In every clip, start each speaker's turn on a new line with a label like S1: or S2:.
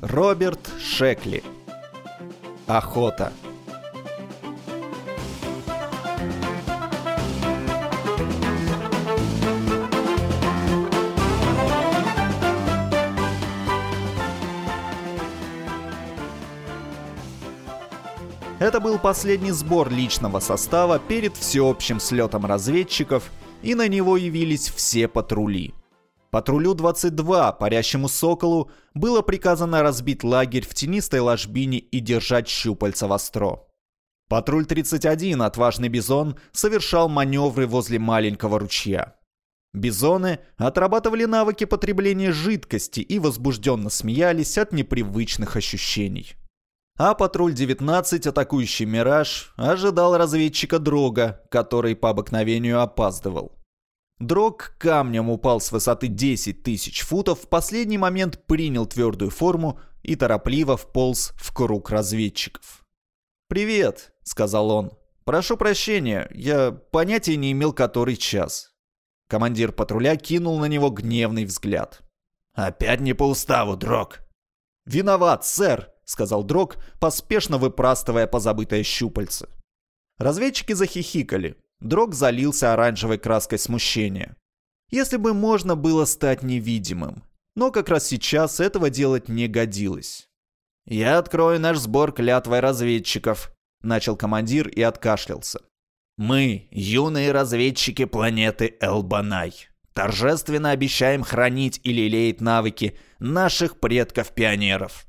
S1: Роберт Шекли. Охота. Это был последний сбор личного состава перед всеобщим слетом разведчиков, и на него явились все патрули – Патрулю-22, парящему «Соколу», было приказано разбить лагерь в тенистой ложбине и держать щупальца востро. Патруль 31, отважный бизон, совершал маневры возле маленького ручья. Бизоны отрабатывали навыки потребления жидкости и возбужденно смеялись от непривычных ощущений. А патруль 19, атакующий «Мираж», ожидал разведчика Дрога, который по обыкновению опаздывал. Дрог камнем упал с высоты 10 тысяч футов, в последний момент принял твердую форму и торопливо вполз в круг разведчиков. «Привет», — сказал он. «Прошу прощения, я понятия не имел, который час». Командир патруля кинул на него гневный взгляд.
S2: «Опять не по уставу, Дрог!»
S1: «Виноват, сэр!» — сказал Дрог, поспешно выпрастывая позабытое щупальце. Разведчики захихикали. Дрог залился оранжевой краской смущения. Если бы можно было стать невидимым. Но как раз сейчас этого делать не годилось.
S2: «Я открою наш сбор клятвой разведчиков», — начал командир и откашлялся. «Мы, юные разведчики планеты Элбанай, торжественно обещаем хранить и лелеять навыки наших предков-пионеров.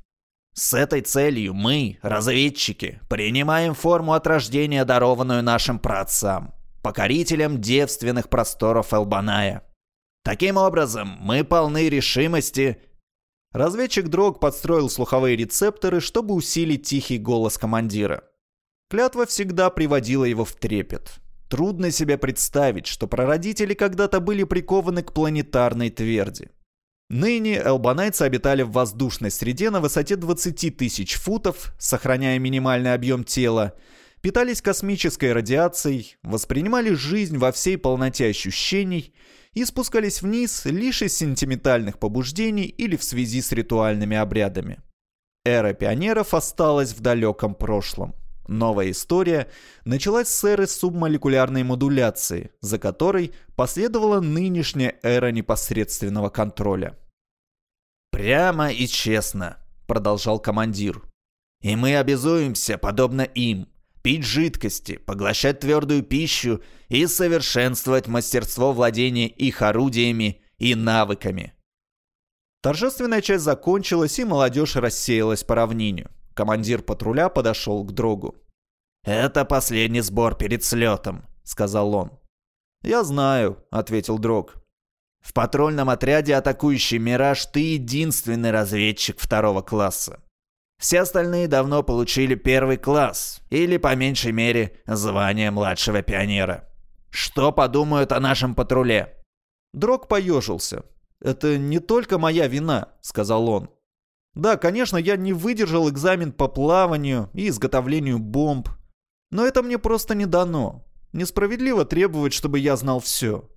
S2: С этой целью мы, разведчики, принимаем форму от рождения, дарованную нашим праотцам покорителем девственных просторов Элбаная. Таким образом, мы полны решимости...»
S1: Разведчик Дрог подстроил слуховые рецепторы, чтобы усилить тихий голос командира. Клятва всегда приводила его в трепет. Трудно себе представить, что прародители когда-то были прикованы к планетарной тверди. Ныне элбанайцы обитали в воздушной среде на высоте 20 тысяч футов, сохраняя минимальный объем тела, питались космической радиацией, воспринимали жизнь во всей полноте ощущений и спускались вниз лишь из сентиментальных побуждений или в связи с ритуальными обрядами. Эра пионеров осталась в далеком прошлом. Новая история началась с эры субмолекулярной модуляции, за которой последовала нынешняя эра непосредственного контроля.
S2: «Прямо и честно», — продолжал командир. «И мы обязуемся, подобно им, пить жидкости, поглощать твердую пищу и совершенствовать мастерство владения их орудиями и навыками.
S1: Торжественная часть закончилась, и молодежь рассеялась по равнинию. Командир патруля подошел к Дрогу.
S2: «Это последний сбор перед слетом», — сказал он.
S1: «Я знаю», — ответил Дрог.
S2: «В патрульном отряде атакующий «Мираж» ты единственный разведчик второго класса. Все остальные давно получили первый класс или, по меньшей мере, звание младшего пионера. Что подумают о нашем патруле?»
S1: Дрог поежился. «Это не только моя вина», — сказал он. «Да, конечно, я не выдержал экзамен по плаванию и изготовлению бомб, но это мне просто не дано. Несправедливо требовать, чтобы я знал все.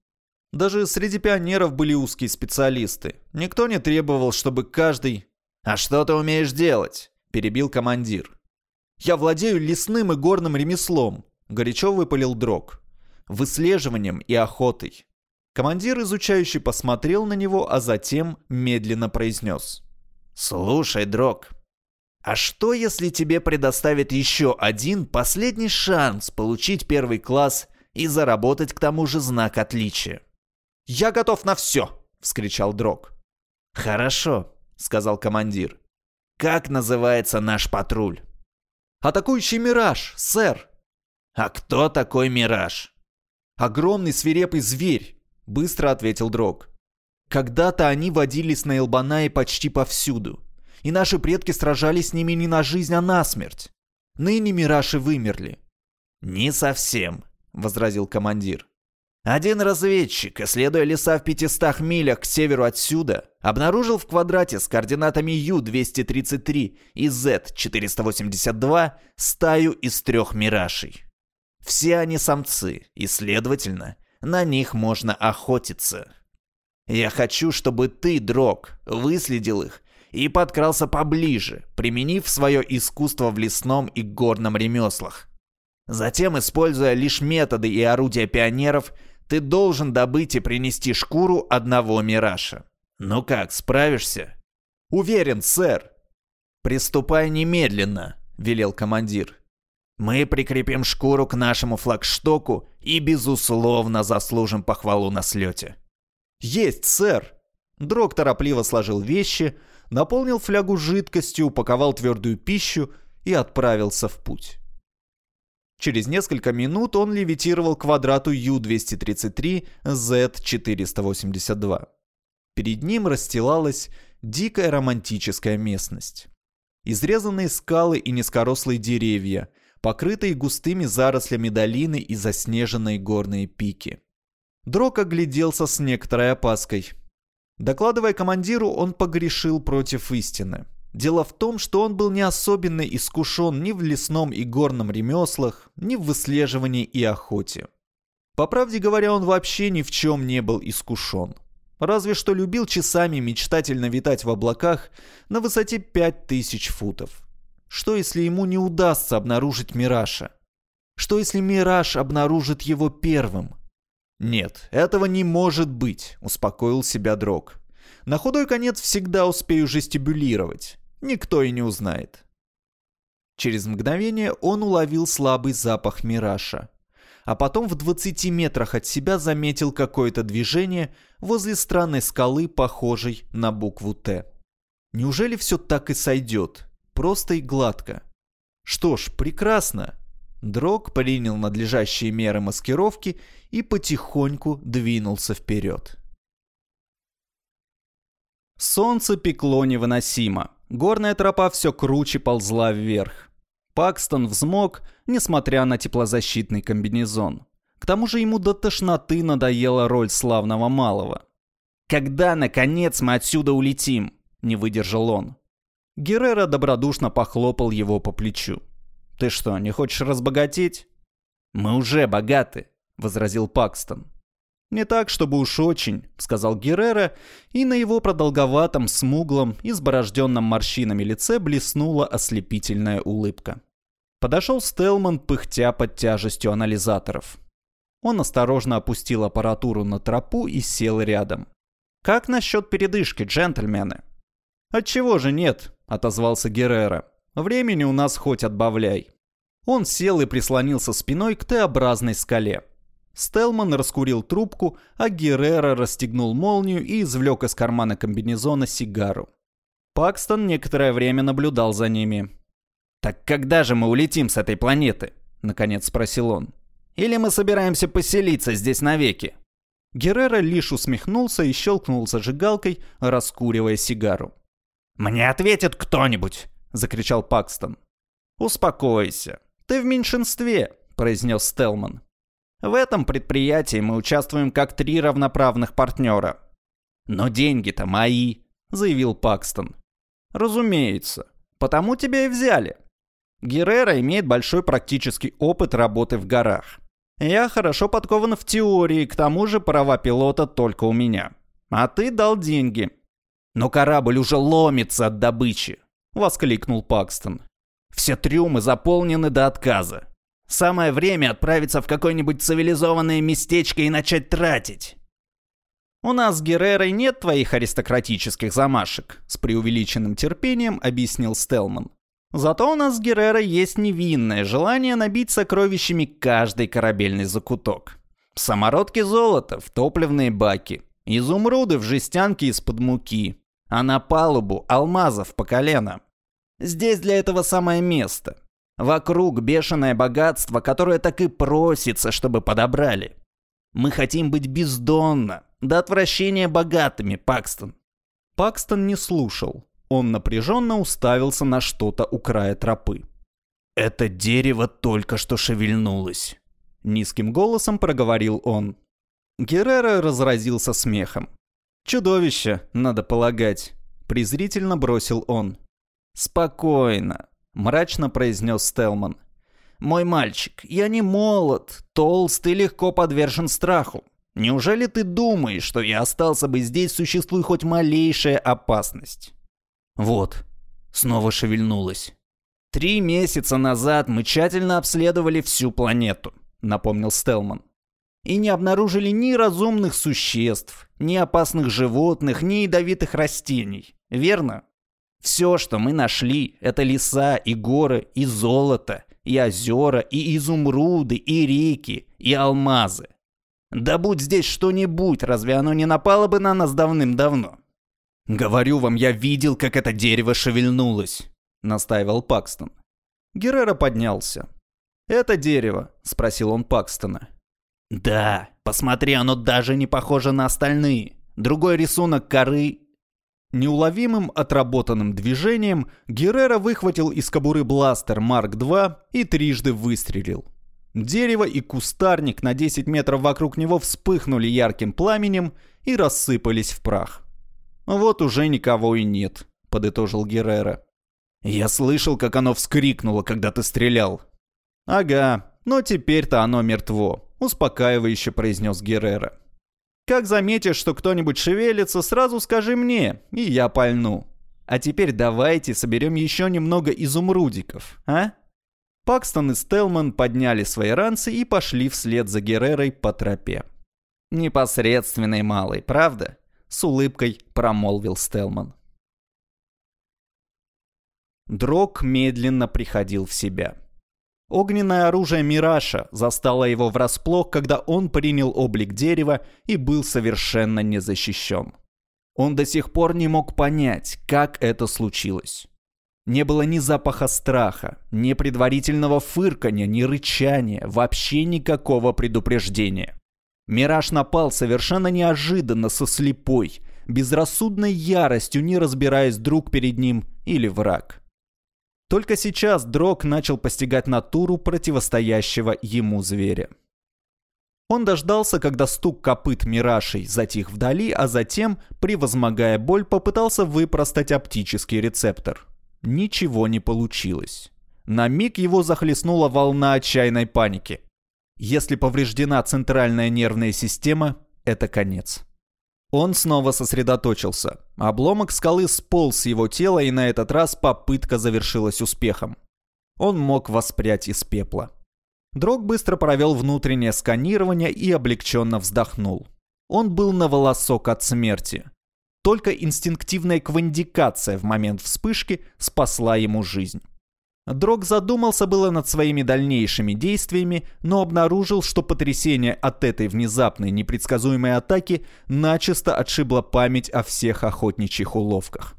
S1: Даже среди пионеров были узкие специалисты. Никто не требовал, чтобы каждый...
S2: «А что ты умеешь делать?» перебил командир.
S1: «Я владею лесным и горным ремеслом», — горячо выпалил Дрог. «Выслеживанием и охотой». Командир, изучающий, посмотрел на него, а затем медленно произнес.
S2: «Слушай, Дрог, а что, если тебе предоставят еще один последний шанс получить первый класс и заработать к тому же знак отличия?»
S1: «Я готов на все!» — вскричал Дрог.
S2: «Хорошо», — сказал командир как называется наш патруль.
S1: Атакующий мираж, сэр.
S2: А кто такой мираж?
S1: Огромный свирепый зверь, быстро ответил Дрог. Когда-то они водились на Элбанае почти повсюду, и наши предки сражались с ними не на жизнь, а на смерть. Ныне миражи вымерли.
S2: Не совсем, возразил командир. Один разведчик, исследуя леса в 500 милях к северу отсюда, обнаружил в квадрате с координатами U-233 и Z-482 стаю из трех миражей. Все они самцы, и, следовательно, на них можно охотиться. Я хочу, чтобы ты, Дрог, выследил их и подкрался поближе, применив свое искусство в лесном и горном ремеслах. Затем, используя лишь методы и орудия пионеров, ты должен добыть и принести шкуру одного мираша. Ну как, справишься?
S1: Уверен, сэр.
S2: Приступай немедленно, велел командир. Мы прикрепим шкуру к нашему флагштоку и, безусловно, заслужим похвалу на слете.
S1: Есть, сэр. Дрог торопливо сложил вещи, наполнил флягу жидкостью, упаковал твердую пищу и отправился в путь. Через несколько минут он левитировал к квадрату U233 Z482. Перед ним расстилалась дикая романтическая местность. Изрезанные скалы и низкорослые деревья, покрытые густыми зарослями долины и заснеженные горные пики. Дрок огляделся с некоторой опаской. Докладывая командиру, он погрешил против истины – Дело в том, что он был не особенно искушен ни в лесном и горном ремеслах, ни в выслеживании и охоте. По правде говоря, он вообще ни в чем не был искушен. Разве что любил часами мечтательно витать в облаках на высоте 5000 футов. Что если ему не удастся обнаружить Мираша? Что если Мираж обнаружит его первым? Нет, этого не может быть, успокоил себя Дрог. На худой конец всегда успею жестибулировать никто и не узнает. Через мгновение он уловил слабый запах мираша. А потом в 20 метрах от себя заметил какое-то движение возле странной скалы, похожей на букву «Т». Неужели все так и сойдет? Просто и гладко. Что ж, прекрасно. Дрог принял надлежащие меры маскировки и потихоньку двинулся вперед. Солнце пекло невыносимо. Горная тропа все круче ползла вверх. Пакстон взмок, несмотря на теплозащитный комбинезон. К тому же ему до тошноты надоела роль славного малого. «Когда, наконец, мы отсюда улетим?» – не выдержал он. Геррера добродушно похлопал его по плечу. «Ты что, не хочешь разбогатеть?» «Мы уже богаты», – возразил Пакстон. «Не так, чтобы уж очень», — сказал Геррера, и на его продолговатом, смуглом, и изборожденном морщинами лице блеснула ослепительная улыбка. Подошел Стелман, пыхтя под тяжестью анализаторов. Он осторожно опустил аппаратуру на тропу и сел рядом. «Как насчет передышки, джентльмены?» «Отчего же нет?» — отозвался Геррера. «Времени у нас хоть отбавляй». Он сел и прислонился спиной к Т-образной скале — Стелман раскурил трубку, а Геррера расстегнул молнию и извлек из кармана комбинезона сигару. Пакстон некоторое время наблюдал за ними. «Так когда же мы улетим с этой планеты?» — наконец спросил он. «Или мы собираемся поселиться здесь навеки?» Геррера лишь усмехнулся и щелкнул зажигалкой, раскуривая сигару. «Мне ответит кто-нибудь!» — закричал Пакстон. «Успокойся, ты в меньшинстве!» — произнес Стелман. В этом предприятии мы участвуем как три равноправных партнера. Но «Ну, деньги-то мои, заявил Пакстон. Разумеется, потому тебя и взяли. Геррера имеет большой практический опыт работы в горах. Я хорошо подкован в теории, к тому же права пилота только у меня. А ты дал деньги. Но корабль уже ломится от добычи, воскликнул Пакстон. Все трюмы заполнены до отказа. Самое время отправиться в какое-нибудь цивилизованное местечко и начать тратить. «У нас с Геррерой нет твоих аристократических замашек», — с преувеличенным терпением объяснил Стелман. «Зато у нас с Геррерой есть невинное желание набить сокровищами каждый корабельный закуток. Самородки золота в топливные баки, изумруды в жестянке из-под муки, а на палубу алмазов по колено. Здесь для этого самое место. Вокруг бешеное богатство, которое так и просится, чтобы подобрали. Мы хотим быть бездонно, до отвращения богатыми, Пакстон. Пакстон не слушал. Он напряженно уставился на что-то у края тропы. «Это дерево только что шевельнулось», — низким голосом проговорил он. Геррера разразился смехом. «Чудовище, надо полагать», — презрительно бросил он. «Спокойно, мрачно произнес Стелман. «Мой мальчик, я не молод, толст и легко подвержен страху. Неужели ты думаешь, что я остался бы здесь, существует хоть малейшая опасность?»
S2: «Вот», — снова шевельнулась. «Три месяца назад мы тщательно обследовали всю планету», — напомнил Стелман. «И не обнаружили ни разумных существ, ни опасных животных, ни ядовитых растений. Верно?» Все, что мы нашли, это леса и горы и золото, и озера, и изумруды, и реки, и алмазы. Да будь здесь что-нибудь, разве оно не напало бы на нас давным-давно? Говорю вам, я видел, как это дерево шевельнулось, настаивал Пакстон. Геррера поднялся. Это дерево, спросил он Пакстона. Да, посмотри, оно даже не похоже на остальные. Другой рисунок коры Неуловимым отработанным движением Геррера выхватил из кобуры бластер Марк-2 и трижды выстрелил. Дерево и кустарник на 10 метров вокруг него вспыхнули ярким пламенем и рассыпались в прах. «Вот уже никого и нет», — подытожил Геррера. «Я слышал, как оно вскрикнуло, когда ты стрелял». «Ага, но теперь-то оно мертво», — успокаивающе произнес Геррера. Как заметишь, что кто-нибудь шевелится, сразу скажи мне, и я пальну. А теперь давайте соберем еще немного изумрудиков, а? Пакстон и Стелман подняли свои ранцы и пошли вслед за Геррерой по тропе. «Непосредственный малый, правда?» — с улыбкой промолвил Стелман. Дрог медленно приходил в себя. Огненное оружие Мираша застало его врасплох, когда он принял облик дерева и был совершенно незащищен. Он до сих пор не мог понять, как это случилось. Не было ни запаха страха, ни предварительного фырканья, ни рычания, вообще никакого предупреждения. Мираж напал совершенно неожиданно, со слепой, безрассудной яростью, не разбираясь друг перед ним или враг. Только сейчас Дрог начал постигать натуру противостоящего ему зверя. Он дождался, когда стук копыт мирашей затих вдали, а затем, превозмогая боль, попытался выпростать оптический рецептор. Ничего не получилось. На миг его захлестнула волна отчаянной паники. Если повреждена центральная нервная система, это конец. Он снова сосредоточился. Обломок скалы сполз с его тела, и на этот раз попытка завершилась успехом. Он мог воспрять из пепла. Дрог быстро провел внутреннее сканирование и облегченно вздохнул. Он был на волосок от смерти. Только инстинктивная квандикация в момент вспышки спасла ему жизнь. Дрог задумался было над своими дальнейшими действиями, но обнаружил, что потрясение от этой внезапной непредсказуемой атаки начисто отшибло память о всех охотничьих уловках.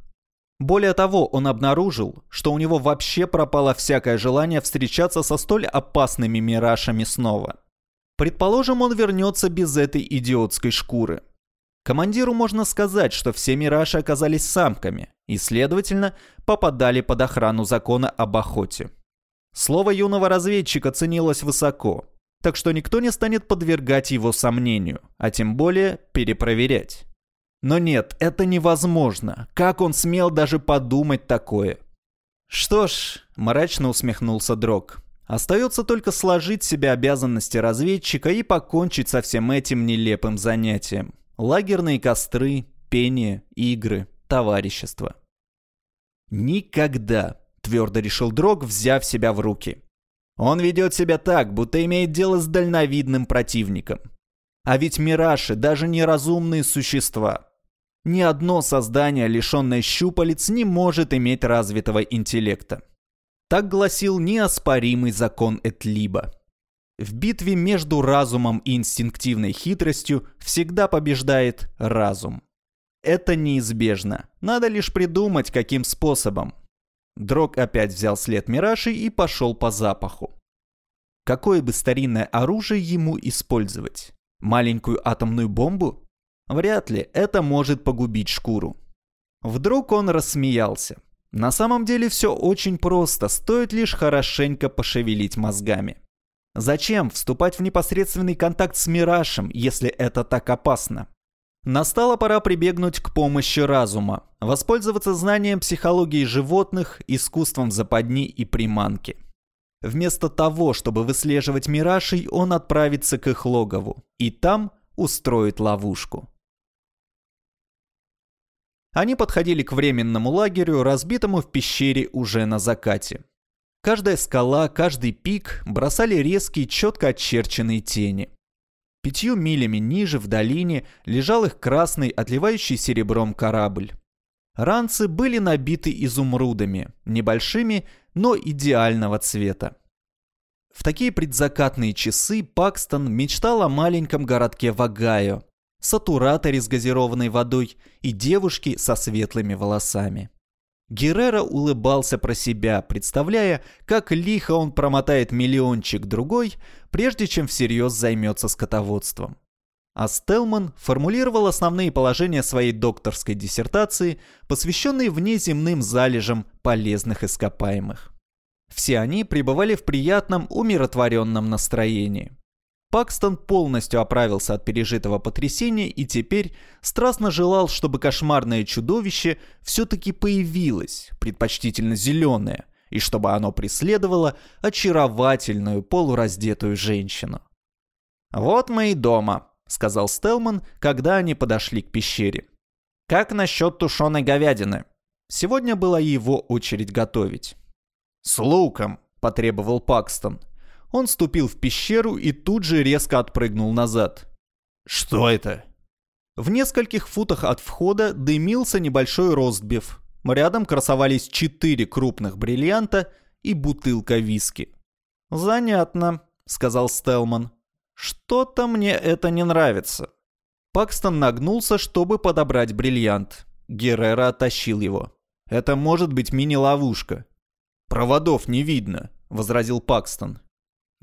S2: Более того, он обнаружил, что у него вообще пропало всякое желание встречаться со столь опасными миражами снова. Предположим, он вернется без этой идиотской шкуры – Командиру можно сказать, что все мираши оказались самками и, следовательно, попадали под охрану закона об охоте. Слово юного разведчика ценилось высоко, так что никто не станет подвергать его сомнению, а тем более перепроверять. Но нет, это невозможно. Как он смел даже подумать такое? Что ж, мрачно усмехнулся Дрог. Остается только сложить себе обязанности разведчика и покончить со всем этим нелепым занятием лагерные костры, пение, игры, товарищество. Никогда, твердо решил Дрог, взяв себя в руки. Он ведет себя так, будто имеет дело с дальновидным противником. А ведь мираши даже неразумные существа. Ни одно создание, лишенное щупалец, не может иметь развитого интеллекта. Так гласил неоспоримый закон Этлиба. В битве между разумом и инстинктивной хитростью всегда побеждает разум. Это неизбежно. Надо лишь придумать, каким способом. Дрог опять взял след Мираши и пошел по запаху. Какое бы старинное оружие ему использовать? Маленькую атомную бомбу? Вряд ли это может погубить шкуру. Вдруг он рассмеялся. На самом деле все очень просто, стоит лишь хорошенько пошевелить мозгами. Зачем вступать в непосредственный контакт с Мирашем, если это так опасно? Настала пора прибегнуть к помощи разума, воспользоваться знанием психологии животных, искусством западни и приманки. Вместо того, чтобы выслеживать мирашей, он отправится к их логову и там устроит ловушку.
S1: Они подходили к временному лагерю, разбитому в пещере уже на закате. Каждая скала, каждый пик бросали резкие, четко очерченные тени. Пятью милями ниже, в долине, лежал их красный, отливающий серебром корабль. Ранцы были набиты изумрудами, небольшими, но идеального цвета. В такие предзакатные часы Пакстон мечтал о маленьком городке Вагаю, сатураторе с газированной водой и девушке со светлыми волосами. Геррера улыбался про себя, представляя, как лихо он промотает миллиончик другой, прежде чем всерьез займется скотоводством. А Стелман формулировал основные положения своей докторской диссертации, посвященной внеземным залежам полезных ископаемых. Все они пребывали в приятном, умиротворенном настроении. Пакстон полностью оправился от пережитого потрясения и теперь страстно желал, чтобы кошмарное чудовище все-таки появилось, предпочтительно зеленое, и чтобы оно преследовало очаровательную полураздетую женщину. «Вот мы и дома», — сказал Стелман, когда они подошли к пещере. «Как насчет тушеной говядины?» Сегодня была его очередь готовить. «С луком», — потребовал Пакстон — он ступил в пещеру и тут же резко отпрыгнул назад. «Что это?» В нескольких футах от входа дымился небольшой ростбиф. Рядом красовались четыре крупных бриллианта и бутылка виски. «Занятно», — сказал Стелман. «Что-то мне это не нравится». Пакстон нагнулся, чтобы подобрать бриллиант. Геррера оттащил его. «Это может быть мини-ловушка». «Проводов не видно», — возразил Пакстон.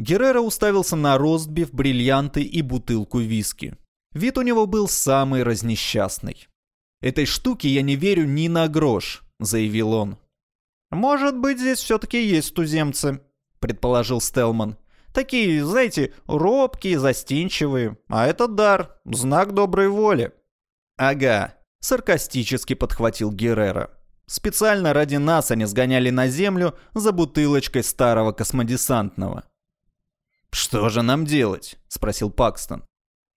S1: Геррера уставился на ростбиф, бриллианты и бутылку виски. Вид у него был самый разнесчастный. «Этой штуке я не верю ни на грош», — заявил он. «Может быть, здесь все-таки есть туземцы», — предположил Стелман. «Такие, знаете, робкие, застенчивые. А это дар, знак доброй воли». «Ага», — саркастически подхватил Геррера. «Специально ради нас они сгоняли на землю за бутылочкой старого космодесантного». «Что же нам делать?» — спросил Пакстон.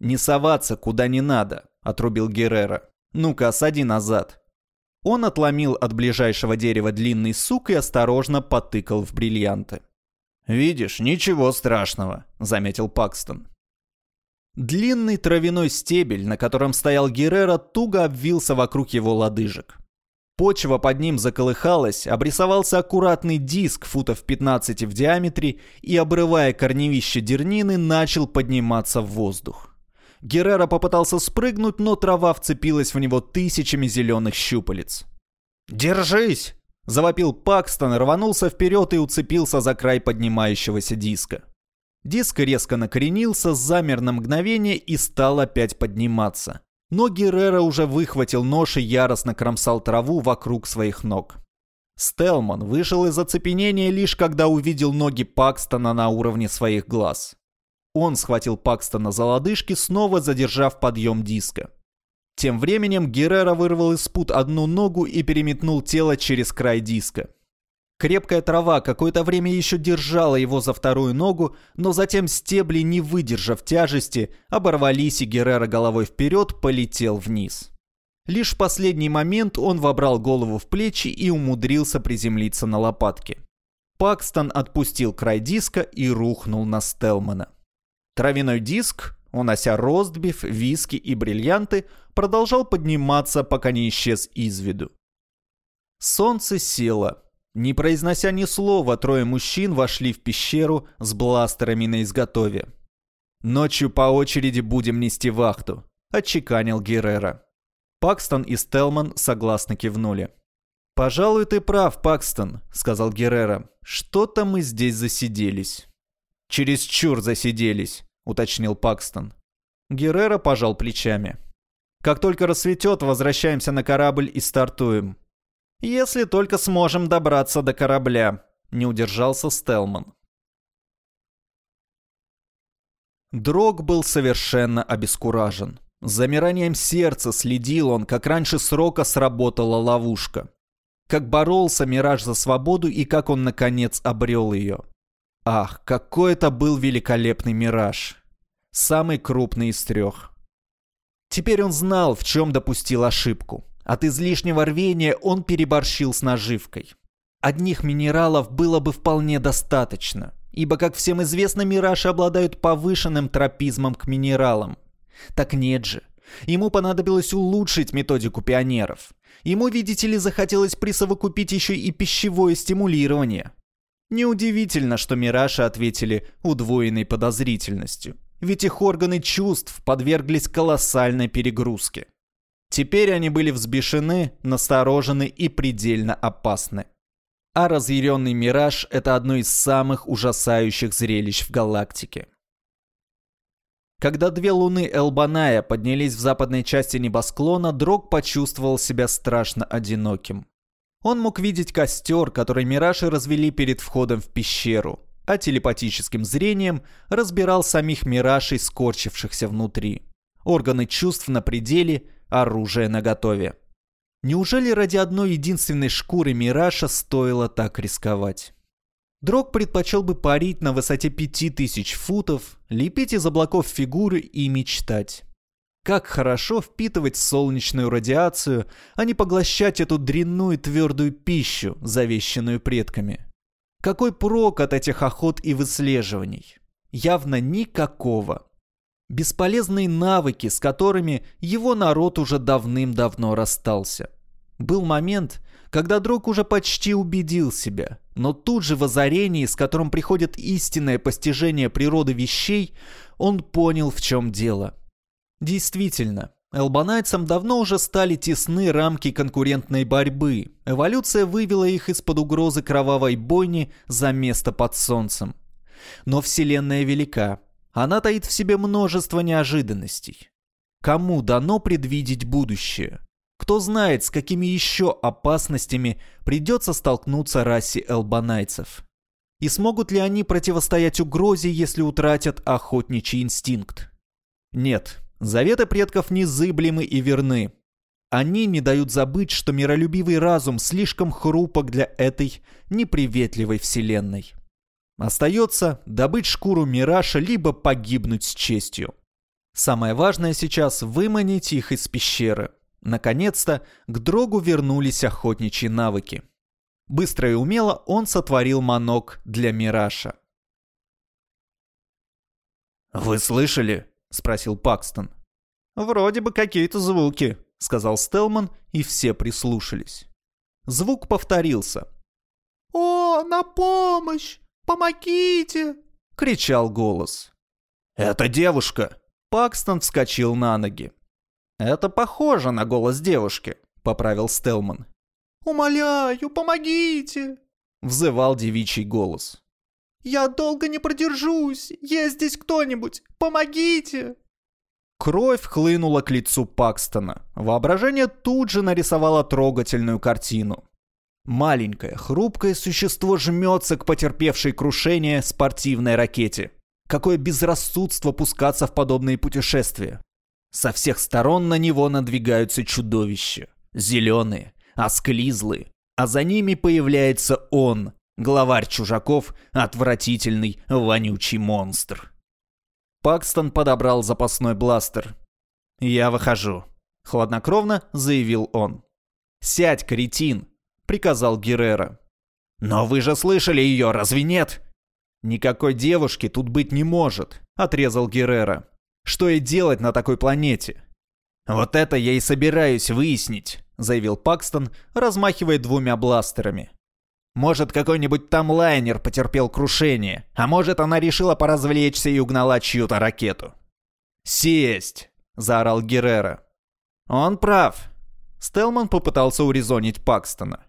S1: «Не соваться куда не надо», — отрубил Геррера. «Ну-ка, осади назад». Он отломил от ближайшего дерева длинный сук и осторожно потыкал в бриллианты. «Видишь, ничего страшного», — заметил Пакстон. Длинный травяной стебель, на котором стоял Геррера, туго обвился вокруг его лодыжек. Почва под ним заколыхалась, обрисовался аккуратный диск футов 15 в диаметре и, обрывая корневище дернины, начал подниматься в воздух. Геррера попытался спрыгнуть, но трава вцепилась в него тысячами зеленых щупалец. «Держись!» – завопил Пакстон, рванулся вперед и уцепился за край поднимающегося диска. Диск резко накоренился, замер на мгновение и стал опять подниматься. Но Геррера уже выхватил нож и яростно кромсал траву вокруг своих ног. Стелман вышел из оцепенения лишь когда увидел ноги Пакстона на уровне своих глаз. Он схватил Пакстона за лодыжки, снова задержав подъем диска. Тем временем Геррера вырвал из спут одну ногу и переметнул тело через край диска. Крепкая трава какое-то время еще держала его за вторую ногу, но затем стебли, не выдержав тяжести, оборвались и Геррера головой вперед полетел вниз. Лишь в последний момент он вобрал голову в плечи и умудрился приземлиться на лопатки. Пакстон отпустил край диска и рухнул на Стелмана. Травяной диск, унося ростбиф, виски и бриллианты, продолжал подниматься, пока не исчез из виду. Солнце село, не произнося ни слова, трое мужчин вошли в пещеру с бластерами на изготове. «Ночью по очереди будем нести вахту», – отчеканил Геррера. Пакстон и Стелман согласно кивнули. «Пожалуй, ты прав, Пакстон», – сказал Геррера. «Что-то мы здесь засиделись». «Чересчур засиделись», – уточнил Пакстон. Геррера пожал плечами. «Как только рассветет, возвращаемся на корабль и стартуем», если только сможем добраться до корабля», — не удержался Стелман. Дрог был совершенно обескуражен. С замиранием сердца следил он, как раньше срока сработала ловушка. Как боролся Мираж за свободу и как он, наконец, обрел ее. Ах, какой это был великолепный Мираж. Самый крупный из трех. Теперь он знал, в чем допустил ошибку. От излишнего рвения он переборщил с наживкой. Одних минералов было бы вполне достаточно, ибо, как всем известно, мираши обладают повышенным тропизмом к минералам. Так нет же. Ему понадобилось улучшить методику пионеров. Ему, видите ли, захотелось присовокупить еще и пищевое стимулирование. Неудивительно, что Мираши ответили удвоенной подозрительностью. Ведь их органы чувств подверглись колоссальной перегрузке. Теперь они были взбешены, насторожены и предельно опасны. А разъяренный мираж – это одно из самых ужасающих зрелищ в галактике. Когда две луны Элбаная поднялись в западной части небосклона, Дрог почувствовал себя страшно одиноким. Он мог видеть костер, который Мираши развели перед входом в пещеру, а телепатическим зрением разбирал самих Мирашей, скорчившихся внутри. Органы чувств на пределе – оружие наготове. Неужели ради одной единственной шкуры Мираша стоило так рисковать? Дрог предпочел бы парить на высоте 5000 футов, лепить из облаков фигуры и мечтать. Как хорошо впитывать солнечную радиацию, а не поглощать эту дрянную твердую пищу, завещенную предками. Какой прок от этих охот и выслеживаний? Явно никакого бесполезные навыки, с которыми его народ уже давным-давно расстался. Был момент, когда Дрог уже почти убедил себя, но тут же в озарении, с которым приходит истинное постижение природы вещей, он понял, в чем дело. Действительно, Элбанайцам давно уже стали тесны рамки конкурентной борьбы. Эволюция вывела их из-под угрозы кровавой бойни за место под солнцем. Но Вселенная велика, она таит в себе множество неожиданностей. Кому дано предвидеть будущее? Кто знает, с какими еще опасностями придется столкнуться расе элбанайцев? И смогут ли они противостоять угрозе, если утратят охотничий инстинкт? Нет, заветы предков незыблемы и верны. Они не дают забыть, что миролюбивый разум слишком хрупок для этой неприветливой вселенной. Остается добыть шкуру Мираша, либо погибнуть с честью. Самое важное сейчас – выманить их из пещеры. Наконец-то к Дрогу вернулись охотничьи навыки. Быстро и умело он сотворил манок для Мираша.
S2: «Вы слышали?» – спросил Пакстон.
S1: «Вроде бы какие-то звуки», – сказал Стелман, и все прислушались. Звук повторился.
S3: «О, на помощь!» «Помогите!» — кричал голос.
S2: «Это девушка!»
S1: Пакстон вскочил на ноги. «Это похоже на голос девушки», — поправил Стелман.
S3: «Умоляю, помогите!»
S1: — взывал девичий голос.
S3: «Я долго не продержусь! Есть здесь кто-нибудь! Помогите!»
S1: Кровь хлынула к лицу Пакстона. Воображение тут же нарисовало трогательную картину. Маленькое, хрупкое существо жмется к потерпевшей крушение спортивной ракете. Какое безрассудство пускаться в подобные путешествия. Со всех сторон на него надвигаются чудовища. Зеленые, осклизлые. А за ними появляется он, главарь чужаков, отвратительный, вонючий монстр. Пакстон подобрал запасной бластер. «Я выхожу», — хладнокровно заявил он. «Сядь, кретин!» — приказал Геррера. «Но вы же слышали ее, разве нет?» «Никакой девушки тут быть не может», — отрезал Геррера. «Что ей делать на такой планете?» «Вот это я и собираюсь выяснить», — заявил Пакстон, размахивая двумя бластерами. «Может, какой-нибудь там лайнер потерпел крушение, а может, она решила поразвлечься и угнала чью-то ракету». «Сесть!» — заорал Геррера. «Он прав!» Стелман попытался урезонить Пакстона.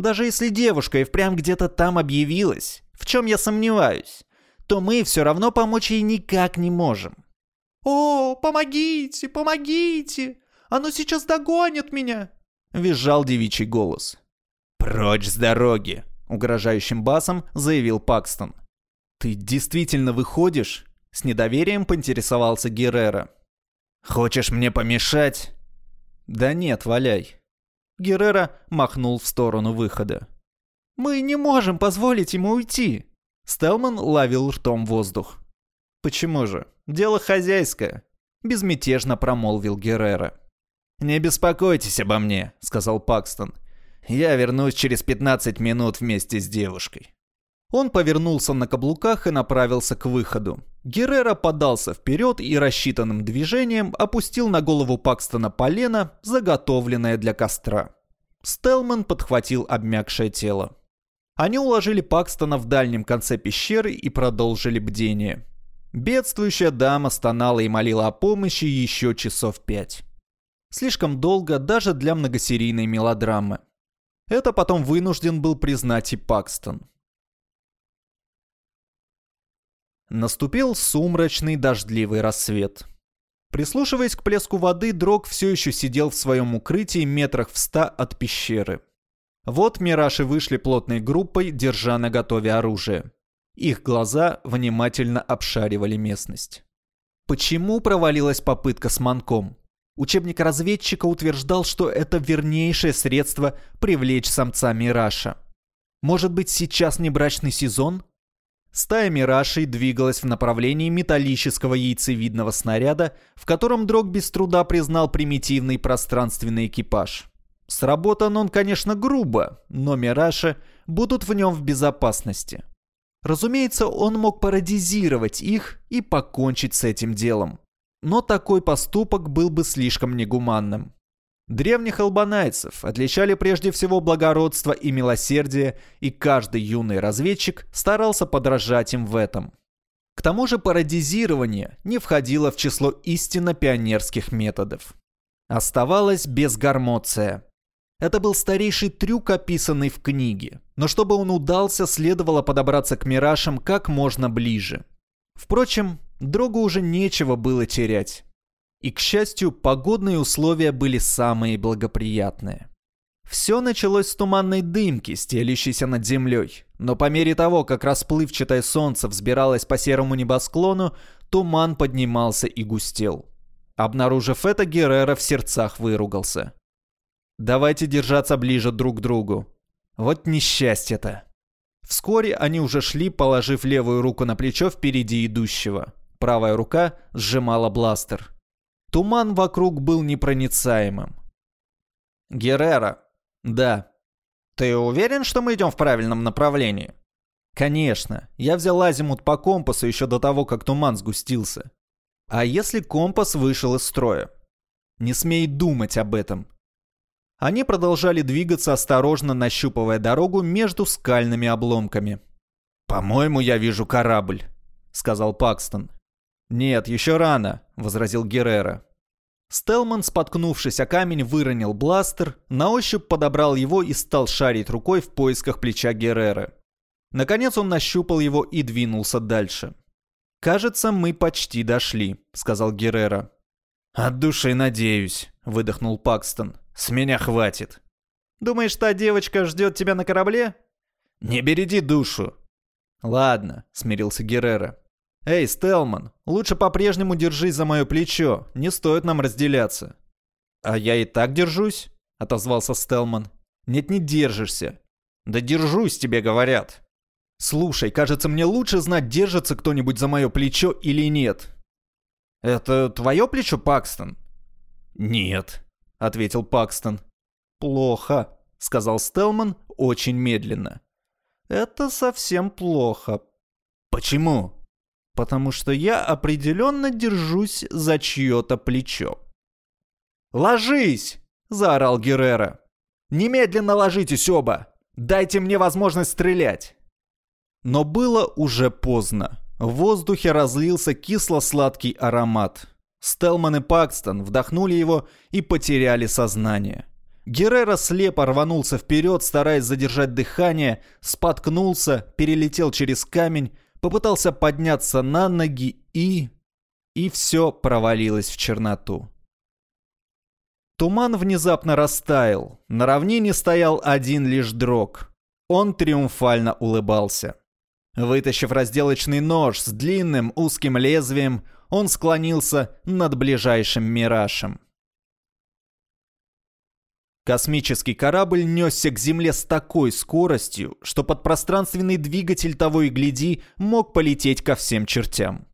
S1: Даже если девушка и впрямь где-то там объявилась, в чем я сомневаюсь, то мы все равно помочь ей никак не можем.
S3: «О, помогите, помогите! Оно сейчас догонит меня!»
S1: — визжал девичий голос.
S2: «Прочь с дороги!» — угрожающим басом заявил Пакстон.
S1: «Ты действительно выходишь?» — с недоверием поинтересовался Геррера.
S2: «Хочешь мне помешать?»
S1: «Да нет, валяй», Геррера махнул в сторону выхода.
S3: «Мы не можем позволить ему уйти!»
S1: Стелман ловил ртом воздух. «Почему же? Дело хозяйское!» Безмятежно промолвил Геррера.
S2: «Не беспокойтесь обо мне», — сказал Пакстон. «Я вернусь через 15 минут вместе с девушкой».
S1: Он повернулся на каблуках и направился к выходу. Геррера подался вперед и рассчитанным движением опустил на голову Пакстона полено, заготовленное для костра. Стелман подхватил обмякшее тело. Они уложили Пакстона в дальнем конце пещеры и продолжили бдение. Бедствующая дама стонала и молила о помощи еще часов пять. Слишком долго даже для многосерийной мелодрамы. Это потом вынужден был признать и Пакстон. Наступил сумрачный дождливый рассвет. Прислушиваясь к плеску воды, Дрог все еще сидел в своем укрытии метрах в ста от пещеры. Вот мираши вышли плотной группой, держа на готове оружие. Их глаза внимательно обшаривали местность. Почему провалилась попытка с манком? Учебник разведчика утверждал, что это вернейшее средство привлечь самца Мираша. Может быть, сейчас не брачный сезон? Стая мирашей двигалась в направлении металлического яйцевидного снаряда, в котором Дрог без труда признал примитивный пространственный экипаж. Сработан он, конечно, грубо, но мираши будут в нем в безопасности. Разумеется, он мог пародизировать их и покончить с этим делом. Но такой поступок был бы слишком негуманным. Древних албанайцев отличали прежде всего благородство и милосердие, и каждый юный разведчик старался подражать им в этом. К тому же пародизирование не входило в число истинно пионерских методов. Оставалось безгармоция. Это был старейший трюк, описанный в книге, но чтобы он удался, следовало подобраться к Миражам как можно ближе. Впрочем, другу уже нечего было терять. И, к счастью, погодные условия были самые благоприятные. Все началось с туманной дымки, стелящейся над землей. Но по мере того, как расплывчатое солнце взбиралось по серому небосклону, туман поднимался и густел. Обнаружив это, Геррера в сердцах выругался. «Давайте держаться ближе друг к другу. Вот несчастье-то!» Вскоре они уже шли, положив левую руку на плечо впереди идущего. Правая рука сжимала бластер – Туман вокруг был непроницаемым.
S2: «Геррера».
S1: «Да».
S2: «Ты уверен, что мы идем в правильном направлении?»
S1: «Конечно. Я взял азимут по компасу еще до того, как туман сгустился». «А если компас вышел из строя?» «Не смей думать об этом». Они продолжали двигаться, осторожно нащупывая дорогу между скальными обломками.
S2: «По-моему, я вижу корабль», — сказал Пакстон.
S1: «Нет, еще рано», — возразил Геррера. Стелман, споткнувшись о камень, выронил бластер, на ощупь подобрал его и стал шарить рукой в поисках плеча Герреры. Наконец он нащупал его и двинулся дальше. «Кажется, мы почти дошли», — сказал Геррера.
S2: «От души надеюсь», — выдохнул Пакстон. «С меня хватит».
S1: «Думаешь, та девочка ждет тебя на корабле?»
S2: «Не береди душу».
S1: «Ладно», — смирился Геррера. «Эй, Стелман, лучше по-прежнему держись за мое плечо, не стоит нам разделяться». «А я и так держусь», — отозвался Стелман. «Нет, не держишься». «Да держусь, тебе говорят». «Слушай, кажется, мне лучше знать, держится кто-нибудь за мое плечо или нет». «Это твое плечо, Пакстон?»
S2: «Нет», — ответил Пакстон.
S1: «Плохо», — сказал Стелман очень медленно. «Это совсем плохо».
S2: «Почему?»
S1: потому что я определенно держусь за чье-то плечо.
S2: «Ложись!» — заорал Геррера. «Немедленно ложитесь оба! Дайте мне возможность стрелять!»
S1: Но было уже поздно. В воздухе разлился кисло-сладкий аромат. Стелман и Пакстон вдохнули его и потеряли сознание. Геррера слепо рванулся вперед, стараясь задержать дыхание, споткнулся, перелетел через камень, попытался подняться на ноги и... И все провалилось в черноту. Туман внезапно растаял. На равнине стоял один лишь дрог. Он триумфально улыбался. Вытащив разделочный нож с длинным узким лезвием, он склонился над ближайшим мирашем. Космический корабль несся к Земле с такой скоростью, что подпространственный двигатель того и гляди мог полететь ко всем чертям.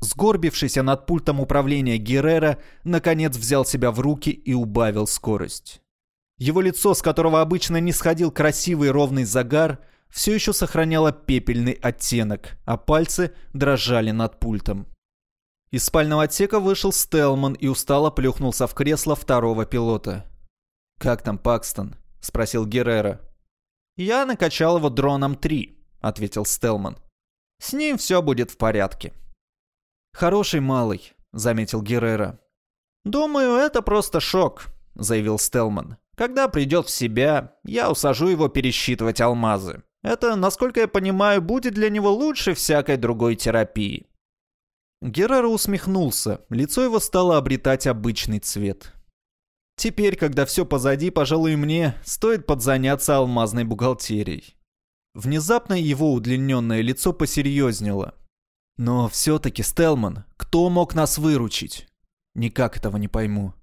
S1: Сгорбившийся над пультом управления Геррера, наконец взял себя в руки и убавил скорость. Его лицо, с которого обычно не сходил красивый ровный загар, все еще сохраняло пепельный оттенок, а пальцы дрожали над пультом. Из спального отсека вышел Стелман и устало плюхнулся в кресло второго пилота – «Как там Пакстон?» — спросил Геррера. «Я накачал его дроном 3», — ответил Стелман. «С ним все будет в порядке». «Хороший малый», — заметил Геррера. «Думаю, это просто шок», — заявил Стелман. «Когда придет в себя, я усажу его пересчитывать алмазы. Это, насколько я понимаю, будет для него лучше всякой другой терапии». Геррера усмехнулся, лицо его стало обретать обычный цвет. Теперь, когда все позади, пожалуй, мне стоит подзаняться алмазной бухгалтерией. Внезапно его удлиненное лицо посерьезнело. Но все-таки, Стелман, кто мог нас выручить? Никак этого не пойму.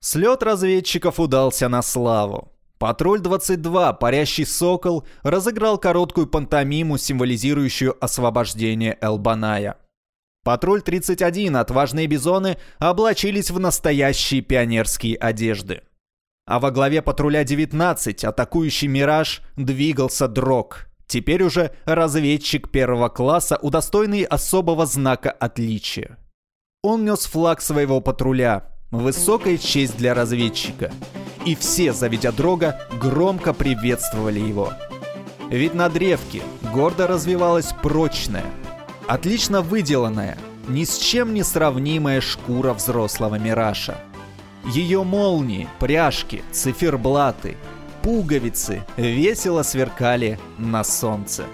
S1: Слет разведчиков удался на славу. Патруль 22, парящий сокол, разыграл короткую пантомиму, символизирующую освобождение Элбаная. Патруль 31 «Отважные бизоны» облачились в настоящие пионерские одежды. А во главе патруля 19, атакующий «Мираж», двигался Дрог. Теперь уже разведчик первого класса, удостоенный особого знака отличия. Он нес флаг своего патруля. Высокая честь для разведчика. И все, заведя Дрога, громко приветствовали его. Ведь на древке гордо развивалась прочная – Отлично выделанная, ни с чем не сравнимая шкура взрослого Мираша. Ее молнии, пряжки, циферблаты, пуговицы весело сверкали на солнце.